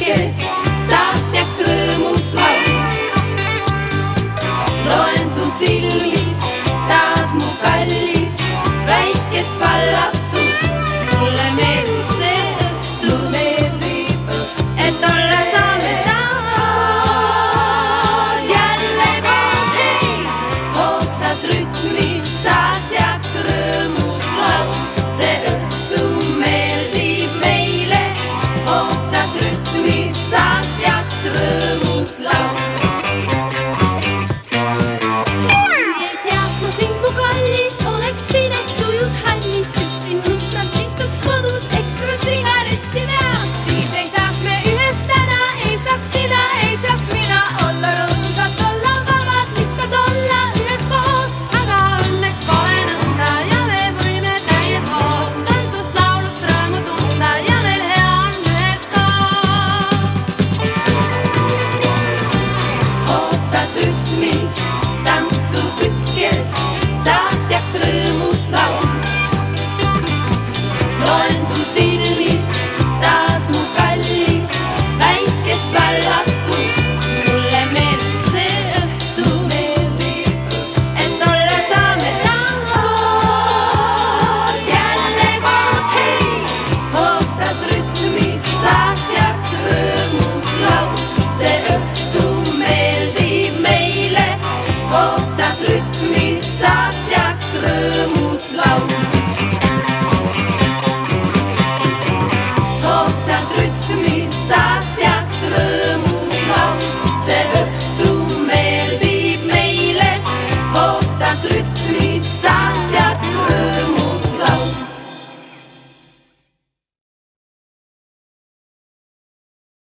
hetkes saatjaks rõõmus laul. loen su silmis taas mu kallis väikest vallatus, mulle meeldib see õhtu, et olla saame taas. Koos, jälle koos, ei, hoogsas rütmis saatjaks rõõmus laul, see õhtu rõõmus hoogsas rütmis tantsu kütkes saatjaks rõõmus laul. loen su silmis taas mu kallis väikest vallatust. mulle meeldib see õhtu, et olla saame taas koos, jälle koos, hei, hoogsas rütmis saatjaks rõõmus laul. see õhtu hoogsas rütmis saatjaks rõõmus laul. hoogsas rütmis saatjaks rõõmus laul, see õhtu meeldib meile, hoogsas rütmis saatjaks.